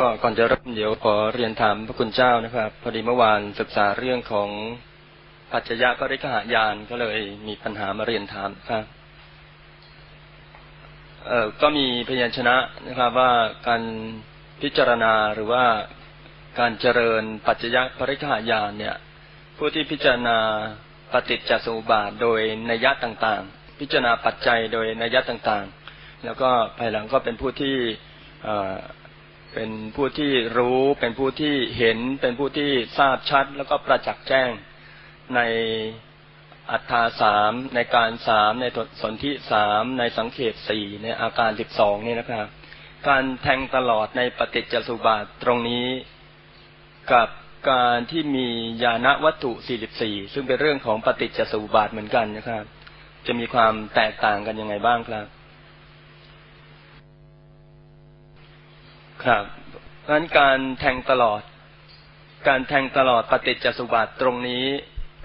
ก็ก่อนจะริ่มเดี๋ยวขอเรียนถามพระคุณเจ้านะครับ พอดีเมื่อวานศึกษาเรื่องของปัจจยะปริกหายานก็เลยมีปัญหามาเรียนถามครับเอ่อก็มีพยัญชนะนะครับว่าการพิจารณาหรือว่าการเจริญปัจจยะปริกหายานเนี่ย ผู้ที่พิจารณาปฏิจจสมุปบาทโดยนัยยะต่างๆ พิจารณาปัจจัยโดยนัยยะต่างๆ แล้วก็ภายหลังก็เป็นผู้ที่ เป็นผู้ที่รู้เป็นผู้ที่เห็นเป็นผู้ที่ทราบชัด แล้วก็ประจักษ์แจ้งในอัฏฐาสามในการสามในสนธิสามในสังเขตสี่ในอาการสิบสองนี่นะครับ การแทงตลอดในปฏิจจสุบาทตรงนี้กับการที่มีญาณวัตถุสี่สิบสี่ซึ่งเป็นเรื่องของปฏิจจสุบาทเหมือนกันนะครับ จะมีความแตกต่างกันยังไงบ้างครับ ครับ เพราะฉะนั้นการแทงตลอด การแทงตลอดปฏิจจสุบาทตรงนี้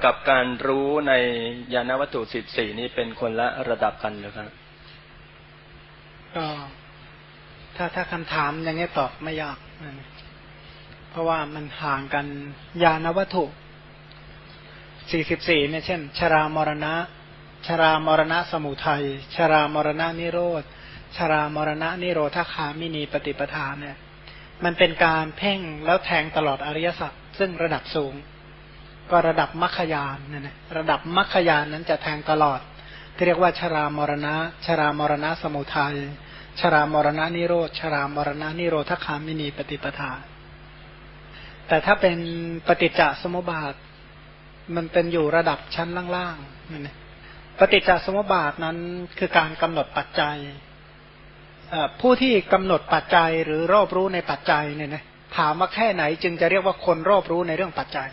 กับการรู้ในยานวัตถุสิบสี่นี้เป็นคนละระดับกันหรือครับก็ถ้าถ้าคำถามอย่างนี้ตอบไม่ยากเพราะว่ามันห่างกันยานวัตถุสี่สิบสี่เนี่ยเช่น ชรามรณะ ชรามรณะสมุทัย ชรามรณะนิโรธ ชรามรณะนิโรธคามินีปฏิปทาเนี่ย มันเป็นการเพ่งแล้วแทงตลอดอริยสัจซึ่งระดับสูง ก็ระดับมัคคยานนั่นนะระดับมัคคยานนั้นจะแทงตลอด ที่เรียกว่าชรามรณะ ชรามรณะสมุทัยชรามรณะนิโรธชรามรณะนิโรธคามินีปฏิปทา แต่ถ้าเป็นปฏิจจสมุปบาท มันเป็นอยู่ระดับชั้นล่างๆนั่นเองปฏิจจสมุปบาทนั้นคือการกำหนดปัจจัย ผู้ที่กำหนดปัจจัยหรือรอบรู้ในปัจจัยเนี่ยนะถามว่าแค่ไหนจึงจะเรียกว่าคนรอบรู้ในเรื่องปัจจัย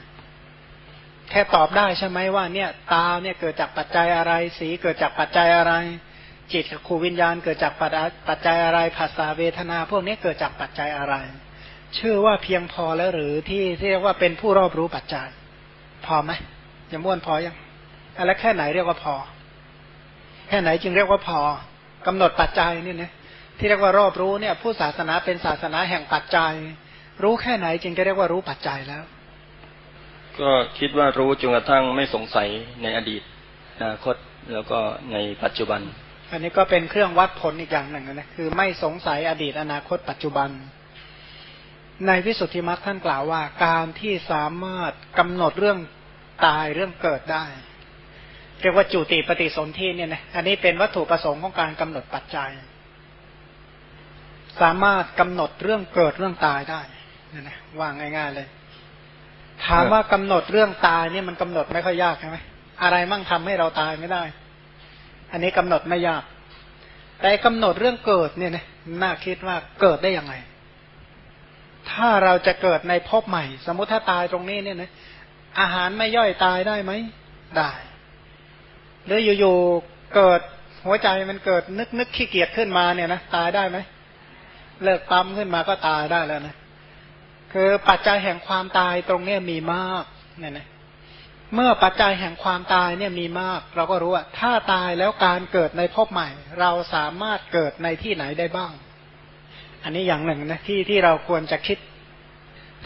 แค่ตอบได้ใช่ไหมว่าเนี่ยตาเนี่ยเกิดจากปัจจัยอะไร สีเกิดจากปัจจัยอะไร จิตกับขูวิญญาณเกิดจากปัจจัยอะไรภาษาเวทนา พวกนี้เกิดจากปัจจัยอะไร ชื่อว่าเพียงพอแล้วหรือที่เรียกว่าเป็นผู้รอบรู้ปัจจัย พอไหมจะม้วนพอยังอะไรแค่ไหนเรียกว่าพอ แค่ไหนจึงเรียกว่าพอกำหนดปัจจัยนี่นะ ที่เรียกว่ารอบรู้เนี่ย ผู้ศาสนาเป็นศาสนาแห่งปัจจัย รู้แค่ไหนจึงจะเรียกว่ารู้ปัจจัยแล้ว ก็คิดว่ารู้จนกระทั่งไม่สงสัยในอดีตอนาคตแล้วก็ในปัจจุบัน อันนี้ก็เป็นเครื่องวัดผลอีกอย่างหนึ่งนะคือไม่สงสัยอดีตอนาคตปัจจุบัน ในวิสุทธิมรรคท่านกล่าวว่า การที่สามารถกำหนดเรื่องตายเรื่องเกิดได้ เรียกว่าจุติปฏิสนธิเนี่ยนะอันนี้เป็นวัตถุประสงค์ของการกำหนดปัจจัย สามารถกำหนดเรื่องเกิดเรื่องตายได้นี่นะว่าง่ายๆเลย ถามว่ากำหนดเรื่องตายเนี่ยมันกำหนดไม่ค่อยยากใช่ไหมอะไรมั่งทำให้เราตายไม่ได้ อันนี้กำหนดไม่ยาก แต่กำหนดเรื่องเกิดเนี่ยนะน่าคิดว่าเกิดได้ยังไง ถ้าเราจะเกิดในภพใหม่ สมมติถ้าตายตรงนี้เนี่ยนะอาหารไม่ย่อยตายได้ไหมได้หรืออยู่ๆเกิดหัวใจมันเกิดนึกนึกขี้เกียจขึ้นมาเนี่ยนะตายได้ไหม เลิกปั๊มขึ้นมาก็ตายได้แล้วนะคือปัจจัยแห่งความตายตรงเนี้ยมีมากเนี่ยนะเมื่อปัจจัยแห่งความตายเนี่ยมีมาก เราก็รู้ว่าถ้าตายแล้วการเกิดในภพใหม่ เราสามารถเกิดในที่ไหนได้บ้าง อันนี้อย่างหนึ่งนะที่ที่เราควรจะคิด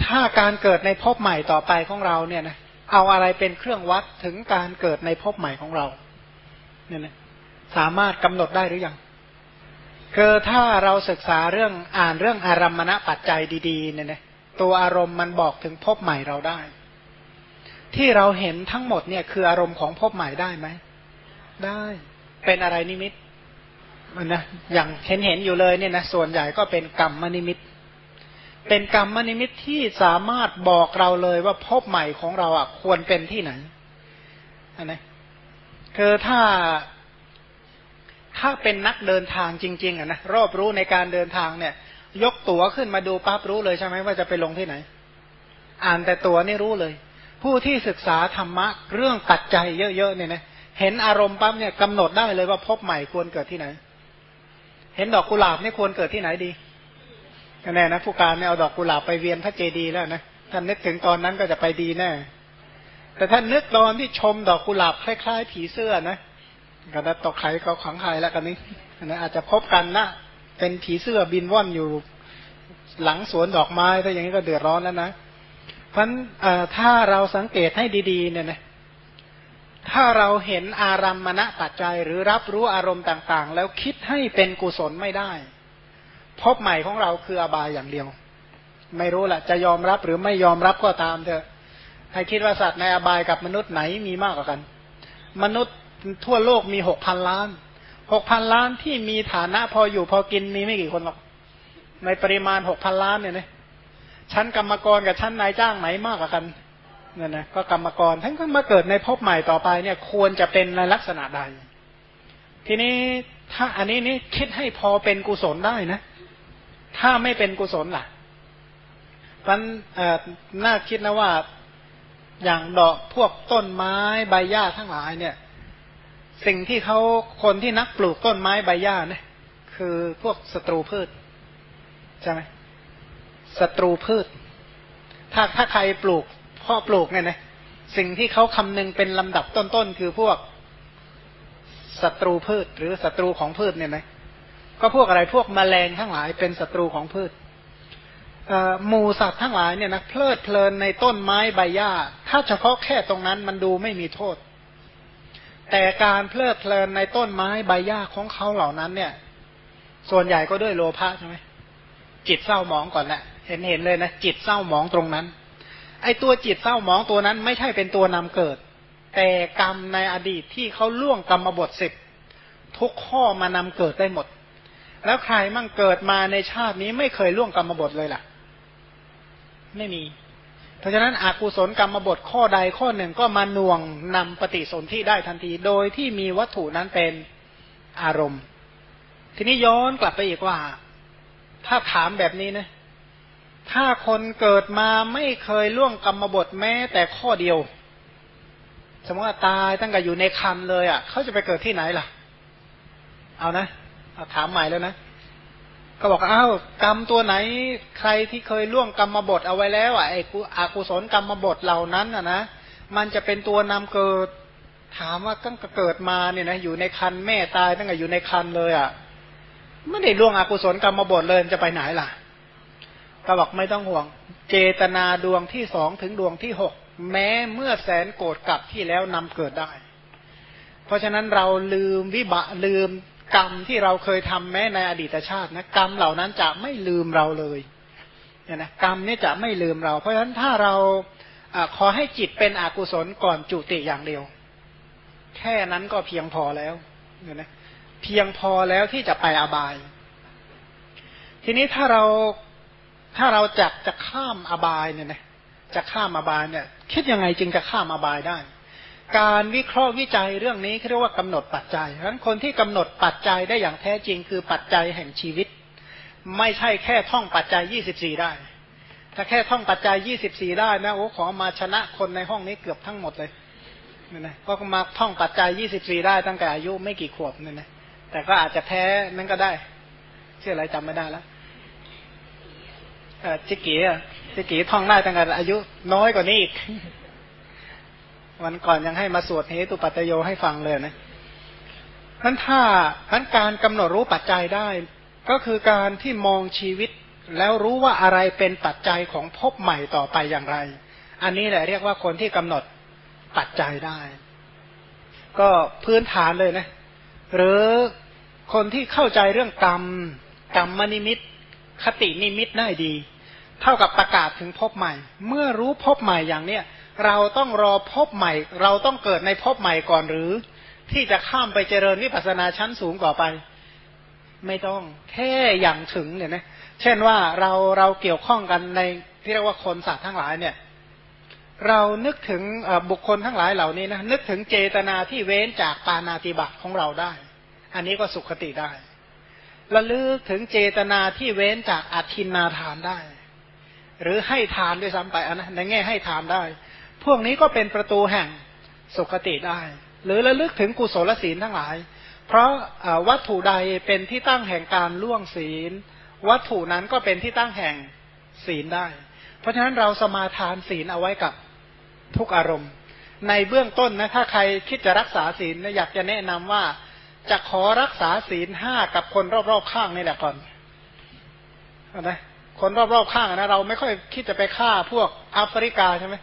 ถ้าการเกิดในภพใหม่ต่อไปของเราเนี่ยนะเอาอะไรเป็นเครื่องวัดถึงการเกิดในภพใหม่ของเราเนี่ยนะสามารถกำหนดได้หรือยัง คือถ้าเราศึกษาเรื่องอ่านเรื่องอารมณปัจจัยดีๆเนี่ยนะตัวอารมณ์มันบอกถึงพบใหม่เราได้ ที่เราเห็นทั้งหมดเนี่ยคืออารมณ์ของพบใหม่ได้ไหมได้เป็นอะไรนิมิตมันนะอย่างเห็นเห็นอยู่เลยเนี่ยนะส่วนใหญ่ก็เป็นกรรมมนิมิต เป็นกรรมมนิมิตที่สามารถบอกเราเลยว่าพบใหม่ของเราอะควรเป็นที่ไหนอันนะคือถ้า ถ้าเป็นนักเดินทางจริง ๆอะนะรอบรู้ในการเดินทางเนี่ย ยกตั๋วขึ้นมาดูปั๊บรู้เลยใช่ไหมว่าจะไปลงที่ไหน อ่านแต่ตั๋วนี่รู้เลย ผู้ที่ศึกษาธรรมะเรื่องตัดใจเยอะๆเนี่ยนะเห็นอารมณ์ปั๊บเนี่ยกำหนดได้เลยว่าพบใหม่ควรเกิดที่ไหน เห็นดอกกุหลาบนี่ควรเกิดที่ไหนดีแน่นะผู้การเนี่ยเอาดอกกุหลาบไปเวียนพระเจดีย์แล้วนะท่านนึกถึงตอนนั้นก็จะไปดีแน่แต่ท่านนึกตอนที่ชมดอกกุหลาบคล้ายๆผีเสื้อนะ ก็ได้ตกไข่ก็ขังไข่แล้วกันนี้นะอาจจะพบกันนะเป็นผีเสื้อบินว่อนอยู่หลังสวนดอกไม้ถ้าอย่างนี้ก็เดือดร้อนแล้วนะเพราะถ้าเราสังเกตให้ดี ๆ เนี่ยนะถ้าเราเห็นอารมณ์มณปัจจัย หรือรับรู้อารมณ์ต่าง ๆ แล้วคิดให้เป็นกุศลไม่ได้ พบใหม่ของเราคืออบายอย่างเดียว ไม่รู้แหละจะยอมรับหรือไม่ยอมรับก็ตามเถอะให้คิดว่าสัตว์ในอบายกับมนุษย์ไหนมีมากกว่ากัน มนุษย์ ทั่วโลกมีหกพันล้านหกพันล้านที่มีฐานะพออยู่พอกินมีไม่กี่คนหรอก ในปริมาณหกพันล้านเนี่ยนะชั้นกรรมกรกับชั้นนายจ้างไหนมากกว่ากันเนี่ยนะก็กรรมกรท่านก็มาเกิดในภพใหม่ต่อไปเนี่ย ควรจะเป็นในลักษณะใด ทีนี้ถ้าอันนี้นี่คิดให้พอเป็นกุศลได้นะ ถ้าไม่เป็นกุศลล่ะมันเอ่อน่าคิดนะว่าอย่างดอกพวกต้นไม้ใบหญ้าทั้งหลายเนี่ย สิ่งที่เขาคนที่นักปลูกต้นไม้ใบหญ้าเนี่ยคือพวกศัตรูพืชใช่ไหมศัตรูพืช ถ้าถ้าใครปลูกพ่อปลูกเนี่ยนะสิ่งที่เขาคำนึงเป็นลำดับต้นๆคือพวกศัตรูพืช หรือศัตรูของพืชเนี่ยนะก็พวกอะไรพวกแมลงทั้งหลายเป็นศัตรูของพืชหมูสัตว์ทั้งหลายเนี่ยนะเพลิดเพลินในต้นไม้ใบหญ้า ถ้าเฉพาะแค่ตรงนั้นมันดูไม่มีโทษ แต่การเพลิดเพลินในต้นไม้ใบหญ้าของเขาเหล่านั้นเนี่ย ส่วนใหญ่ก็ด้วยโลภะใช่ไหมจิตเศร้าหมองก่อนแหละเห็นเห็นเลยนะจิตเศร้าหมองตรงนั้น ไอ้ตัวจิตเศร้าหมองตัวนั้น ไม่ใช่เป็นตัวนำเกิด แต่กรรมในอดีตที่เขาล่วงกรรมบทสิบทุกข้อมานำเกิดได้หมด แล้วใครมั่งเกิดมาในชาตินี้ไม่เคยล่วงกรรมบทเลยล่ะ ไม่มี เพราะฉะนั้นอากุศลกรรมบทข้อใดข้อหนึ่งก็มาน่วงนำปฏิสนธิได้ทันที โดยที่มีวัตถุนั้นเป็นอารมณ์ ทีนี้ย้อนกลับไปอีกว่า ถ้าถามแบบนี้นะถ้าคนเกิดมาไม่เคยล่วงกรรมบทแม้แต่ข้อเดียว สมมติว่าตายตั้งแต่อยู่ในคันเลยอะ เขาจะไปเกิดที่ไหนล่ะ เอานะเอาถามใหม่แล้วนะ ก็บอกอ้าวกรรมตัวไหนใครที่เคยล่วงกรรมบทเอาไว้แล้วอะไอ้อกุศลกรรมบทเหล่านั้นอะนะมันจะเป็นตัวนำเกิดถามว่าตั้งแต่เกิดมาเนี่ยนะอยู่ในคันแม่ตายตั้งแต่อยู่ในคันเลยอะไม่ได้ล่วงอกุศลกรรมบทเลยจะไปไหนล่ะก็บอกไม่ต้องห่วง เจตนาดวงที่สองถึงดวงที่หกแม้เมื่อแสนโกรธกลับที่แล้วนำเกิดได้ เพราะฉะนั้นเราลืมวิบะลืม กรรมที่เราเคยทำแม้ในอดีตชาตินะกรรมเหล่านั้นจะไม่ลืมเราเลยเนี่ยนะกรรมนี่จะไม่ลืมเรา เพราะฉะนั้นถ้าเราอขอให้จิตเป็นอกุศลก่อนจุติอย่างเดียว แค่นั้นก็เพียงพอแล้วเนี่ยนะเพียงพอแล้วที่จะไปอบาย ทีนี้ถ้าเราถ้าเราจักจะข้ามอบายเนี่ยนะจะข้ามอบายเนี่ย คิดยังไงจึงจะข้ามอบายได้ การวิเคราะห์วิจัยเรื่องนี้เรียกว่ากำหนดปัจจัยเพราะฉะนั้นคนที่กำหนดปัจจัยได้อย่างแท้จริงคือปัจจัยแห่งชีวิต ไม่ใช่แค่ท่องปัจจัยยี่สิบสี่ได้ ถ้าแค่ท่องปัจจัยยี่สิบสี่ได้นะโอ้ขอมาชนะคนในห้องนี้เกือบทั้งหมดเลยนี่นะก็มาท่องปัจจัยยี่สิบสี่ได้ตั้งแต่อายุไม่กี่ขวบนี่นะแต่ก็อาจจะแพ้นั่นก็ได้ชื่ออะไรจำไม่ได้แล้วจิกีอะจิกีท่องได้ตั้งแต่อายุน้อยกว่านี้อีก วันก่อนยังให้มาสวดเหตุปัจโยให้ฟังเลยนะนั้นถ้านั้นการกำหนดรู้ปัจจัยได้ ก็คือการที่มองชีวิตแล้วรู้ว่าอะไรเป็นปัจจัยของภพใหม่ต่อไปอย่างไร อันนี้แหละเรียกว่าคนที่กำหนดปัจจัยได้ ก็พื้นฐานเลยนะ หรือคนที่เข้าใจเรื่องกรรมกรรมมนิมิต คตินิมิตได้ดี เท่ากับประกาศถึงภพใหม่ เมื่อรู้ภพใหม่อย่างเนี้ย เราต้องรอพบใหม่ เราต้องเกิดในพบใหม่ก่อนหรือ ที่จะข้ามไปเจริญวิปัสนาชั้นสูงต่อไป ไม่ต้องแค่อย่างถึงเนี่ยนะเช่นว่าเราเราเกี่ยวข้องกันในที่เรียกว่าคนสัตว์ทั้งหลายเนี่ย เรานึกถึงบุคคลทั้งหลายเหล่านี้นะนึกถึงเจตนาที่เว้นจากปานาติบัติของเราได้ อันนี้ก็สุขติได้ระลึกถึงเจตนาที่เว้นจากอธินนาทานได้ หรือให้ทานด้วยซ้ำไปนะในแง่ให้ทานได้ พวกนี้ก็เป็นประตูแห่งสุคติได้ หรือระลึกถึงกุศลศีลทั้งหลาย เพราะวัตถุใดเป็นที่ตั้งแห่งการล่วงศีล วัตถุนั้นก็เป็นที่ตั้งแห่งศีลได้ เพราะฉะนั้นเราสมาทานศีลเอาไว้กับทุกอารมณ์ ในเบื้องต้นนะถ้าใครคิดจะรักษาศีลนะอยากจะแนะนำว่าจะขอรักษาศีลห้ากับคนรอบๆข้างนี่แหละก่อนนะคนรอบๆข้างนะเราไม่ค่อยคิดจะไปฆ่าพวกแอฟริกาใช่ไหม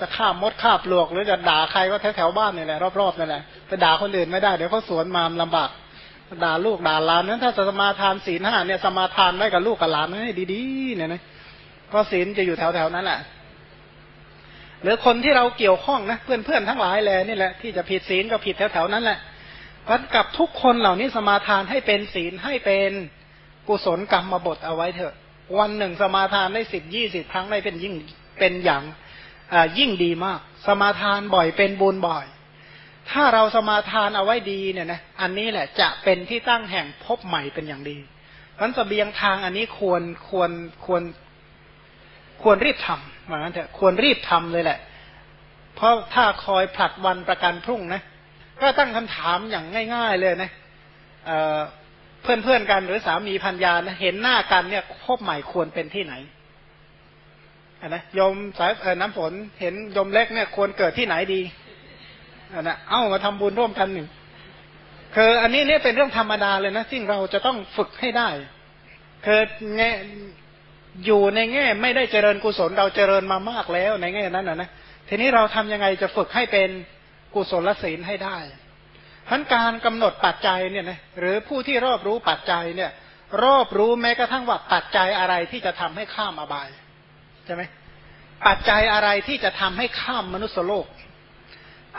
จะฆ่ามดฆ่าปลวก หรือจะด่าใครก็แถวๆบ้านนี่แหละรอบๆนั่นแหละไปด่าคนอื่นไม่ได้เดี๋ยวเขาสวนมาลำบากด่าลูกด่าหลานนั้นถ้าจะสมาทานศีลห้าเนี่ยสมาทานไว้กับลูกกับหลานให้ดีๆเนี่ยนะก็ศีลจะอยู่แถวๆนั้นแหละหรือคนที่เราเกี่ยวข้องนะเพื่อนๆทั้งหลายแหละนี่แหละที่จะผิดศีลก็ผิดแถวๆนั้นแหละพราะกับทุกคนเหล่านี้สมาทานให้เป็นศีลให้เป็นกุศลกรรมมาบทเอาไว้เถอะ วันหนึ่งสมาทานได้สิบยี่สิบครั้งได้เป็นยิ่งเป็นอย่าง ยิ่งดีมาก สมาทานบ่อยเป็นบุญบ่อย ถ้าเราสมาทานเอาไว้ดีเนี่ยนะอันนี้แหละจะเป็นที่ตั้งแห่งพบใหม่เป็นอย่างดีมันสเสบียงทางอันนี้ควรควรควรควรรีบทำเหมือนกันเถอะควรรีบทำเลยแหละ เพราะถ้าคอยผลัดวันประกันพรุ่งนะ ก็ตั้งคำถามอย่างง่าย ๆ เลยนะเพื่อนเพื่อนกันหรือสามีพันยานะเห็นหน้ากันเนี่ยพบใหม่ควรเป็นที่ไหน นะยมสายน้ำฝนเห็นยมเล็กเนี่ยควรเกิดที่ไหนดีอันนะเอ้ามาทำบุญร่วมกันหนึ่งคืออันนี้เนี่ยเป็นเรื่องธรรมดาเลยนะที่เราจะต้องฝึกให้ได้คือแง่อยู่ในแง่ ไม่ได้เจริญกุศลเราเจริญมามากแล้วในแง่นั้นนะนะทีนี้เราทำยังไงจะฝึกให้เป็นกุศลศีลให้ได้พันการกำหนดปัจจัยเนี่ยนะหรือผู้ที่รอบรู้ปัจจัยเนี่ย รอบรู้แม้กระทั่งว่าปัจจัยอะไรที่จะทำให้ข้ามอบาย ช่ไหมปัจจัยอะไรที่จะทำให้ข้ามมนุษยโลก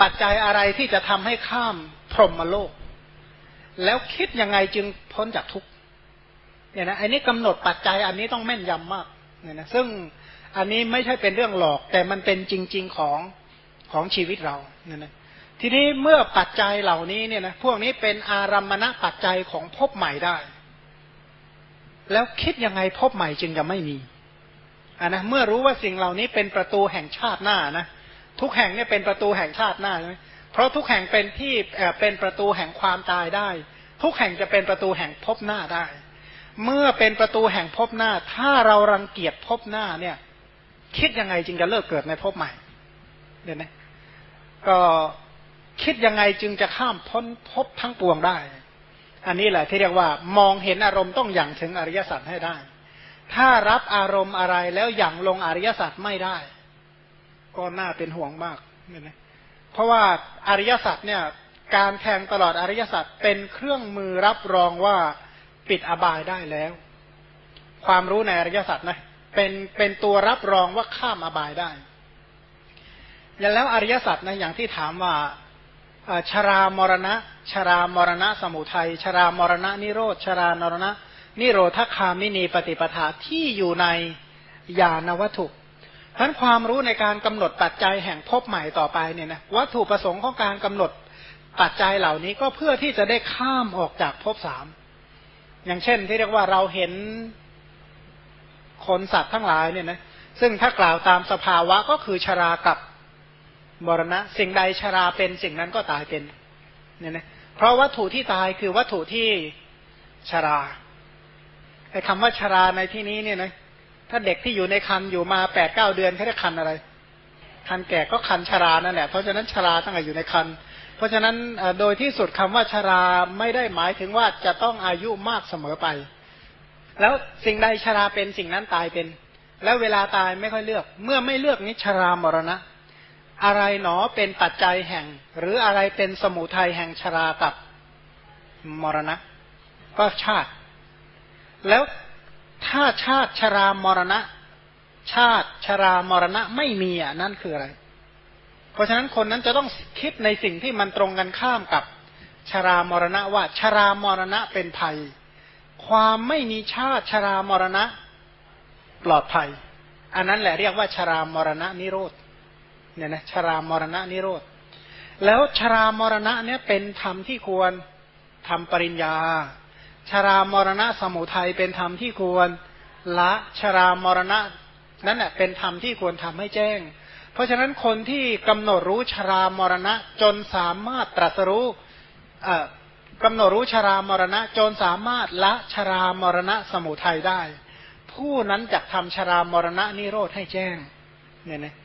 ปัจจัยอะไรที่จะทำให้ข้ามพรหมโลก แล้วคิดยังไงจึงพ้นจากทุกข์เนี่ยนะอันนี้กำหนดปัจจัยอันนี้ต้องแม่นยำมากเนี่ยนะซึ่งอันนี้ไม่ใช่เป็นเรื่องหลอก แต่มันเป็นจริง ๆของของชีวิตเราเนี่ยนะทีนี้เมื่อปัจจัยเหล่านี้เนี่ยนะพวกนี้เป็นอารัมมณปัจจัยของพบใหม่ได้ แล้วคิดยังไงพบใหม่จึงจะไม่มี อ่านะเมื่อรู้ว่าสิ่งเหล่านี้เป็นประตูแห่งชาติหน้านะทุกแห่งเนี่ยเป็นประตูแห่งชาติหน้าใช่ไหมเพราะทุกแห่งเป็นที่เป็นประตูแห่งความตายได้ ทุกแห่งจะเป็นประตูแห่งพบหน้าได้ เมื่อเป็นประตูแห่งพบหน้า ถ้าเรารังเกียจพบหน้าเนี่ย คิดยังไงจึงจะเลิกเกิดในพบใหม่เดี๋ยวนะก็คิดยังไงจึงจะข้ามพ้นพบทั้งปวงได้ อันนี้แหละที่เรียกว่ามองเห็นอารมณ์ต้องอย่างถึงอริยสัจให้ได้ ถ้ารับอารมณ์อะไรแล้วอย่างลงอริยสัจไม่ได้ ก็น่าเป็นห่วงมากเนี่ยนะเพราะว่าอริยสัจเนี่ย การแทงตลอดอริยสัจเป็นเครื่องมือรับรองว่าปิดอบายได้แล้ว ความรู้ในอริยสัจนะเป็นเป็นตัวรับรองว่าข้ามอบายได้อย่างแล้วอริยสัจนะอย่างที่ถามว่าชรามรณะ ชรามรณะ สมุทัยชรามรณะนิโรธชรานรณะ นิโรธคามินีปฏิปทาที่อยู่ในญาณวัตถุทั้นความรู้ในการกำหนดปัจจัยแห่งภพใหม่ต่อไปเนี่ยนะวัตถุประสงค์ของการกำหนดปัจจัยเหล่านี้ก็เพื่อที่จะได้ข้ามออกจากภพสามอย่างเช่น ที่เรียกว่าเราเห็นคนสัตว์ทั้งหลายเนี่ยนะซึ่งถ้ากล่าวตามสภาวะก็คือชรากับมรณะ สิ่งใดชราเป็นสิ่งนั้นก็ตายเป็นเนี่ยนะเพราะวัตถุที่ตายคือวัตถุที่ชรา ไอ้คำว่าชราในที่นี้เนี่ยนะถ้าเด็กที่อยู่ในคันอยู่มาแปดเก้าเดือนเขาเรียกคันอะไร คันแก่ก็คันชรานั่นแหละเพราะฉะนั้นชราตั้งแต่อยู่ในคันเพราะฉะนั้นโดยที่สุดคำว่าชราไม่ได้หมายถึงว่าจะต้องอายุมากเสมอไป แล้วสิ่งใดชราเป็นสิ่งนั้นตายเป็น แล้วเวลาตายไม่ค่อยเลือก เมื่อไม่เลือกนี้ชรามรณะ อะไรหนอเป็นปัจจัยแห่ง หรืออะไรเป็นสมุทัยแห่งชรากับมรณะ ก็ชาติ แล้วถ้าชาติชรามรณะ ชาติชรามรณะไม่มีอะนั่นคืออะไร เพราะฉะนั้นคนนั้นจะต้องคิดในสิ่งที่มันตรงกันข้ามกับชรามรณะว่าชรามรณะเป็นภัย ความไม่มีชาติชรามรณะ ปลอดภัย อันนั้นแหละเรียกว่าชรามรณะนิโรธเนี่ยนะชรามรณะนิโรธแล้วชรามรณะเนี่ยเป็นธรรมที่ควรทำปริญญา ชรามรณะสมุทัยเป็นธรรมที่ควรละชรามรณะนั่นแหละเป็นธรรมที่ควรทำให้แจ้ง เพราะฉะนั้นคนที่กำหนดรู้ชรามรณะจนสามารถตรัสรู้กำหนดรู้ชรามรณะจนสามารถละชรามรณะสมุทัยได้ ผู้นั้นจะทำชรามรณะนิโรธให้แจ้งเนี่ยนะ